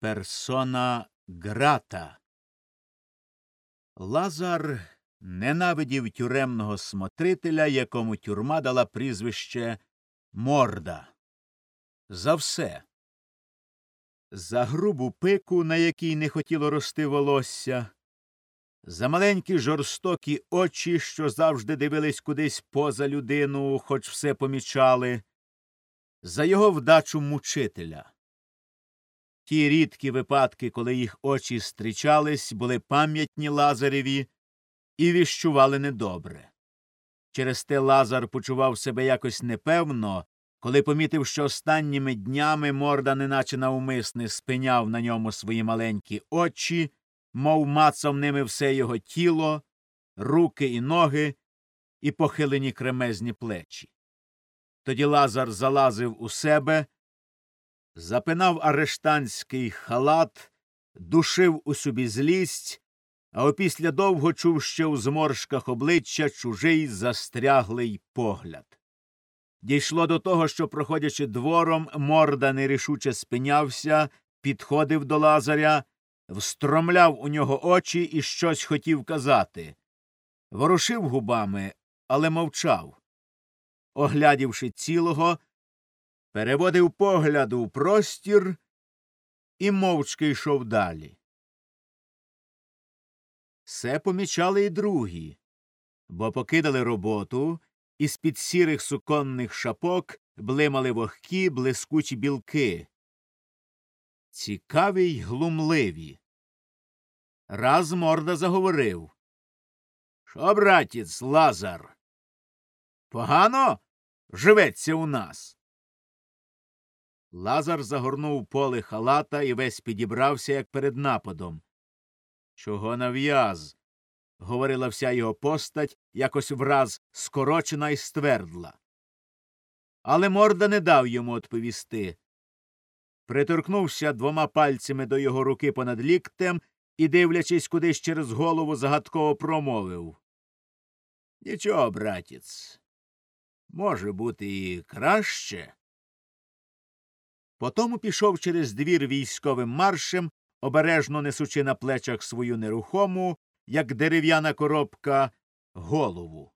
Персона грата. Лазар ненавидів тюремного смотрителя, якому тюрма дала прізвище Морда. За все. За грубу пику, на якій не хотіло рости волосся, за маленькі жорстокі очі, що завжди дивились кудись поза людину, хоч все помічали, за його вдачу мучителя. Ті рідкі випадки, коли їх очі зустрічались, були пам'ятні Лазареві і віщували недобре. Через те Лазар почував себе якось непевно, коли помітив, що останніми днями морда неначе навмисне спиняв на ньому свої маленькі очі, мов мацав ними все його тіло, руки і ноги і похилені кремезні плечі. Тоді Лазар залазив у себе, запинав арештанський халат, душив у собі злість, а опісля довго чув ще у зморшках обличчя чужий застряглий погляд. Дійшло до того, що, проходячи двором, морда нерішуче спинявся, підходив до Лазаря, встромляв у нього очі і щось хотів казати. Ворушив губами, але мовчав. Оглядівши цілого, переводив погляд у простір і мовчки йшов далі. Все помічали й другі, бо покидали роботу, і з під сірих суконних шапок блимали вогкі блискучі білки. Цікаві й глумливі. Раз морда заговорив. Що, братіць, Лазар? Погано живеться у нас. Лазар загорнув поле халата і весь підібрався, як перед нападом. Чого нав'яз? говорила вся його постать, якось враз скорочена і ствердла. Але морда не дав йому відповісти. Приторкнувся двома пальцями до його руки понад ліктем і, дивлячись кудись через голову, загадково промовив Нічого, братіць. Може бути, і краще. Потому пішов через двір військовим маршем, обережно несучи на плечах свою нерухому, як дерев'яна коробка, голову.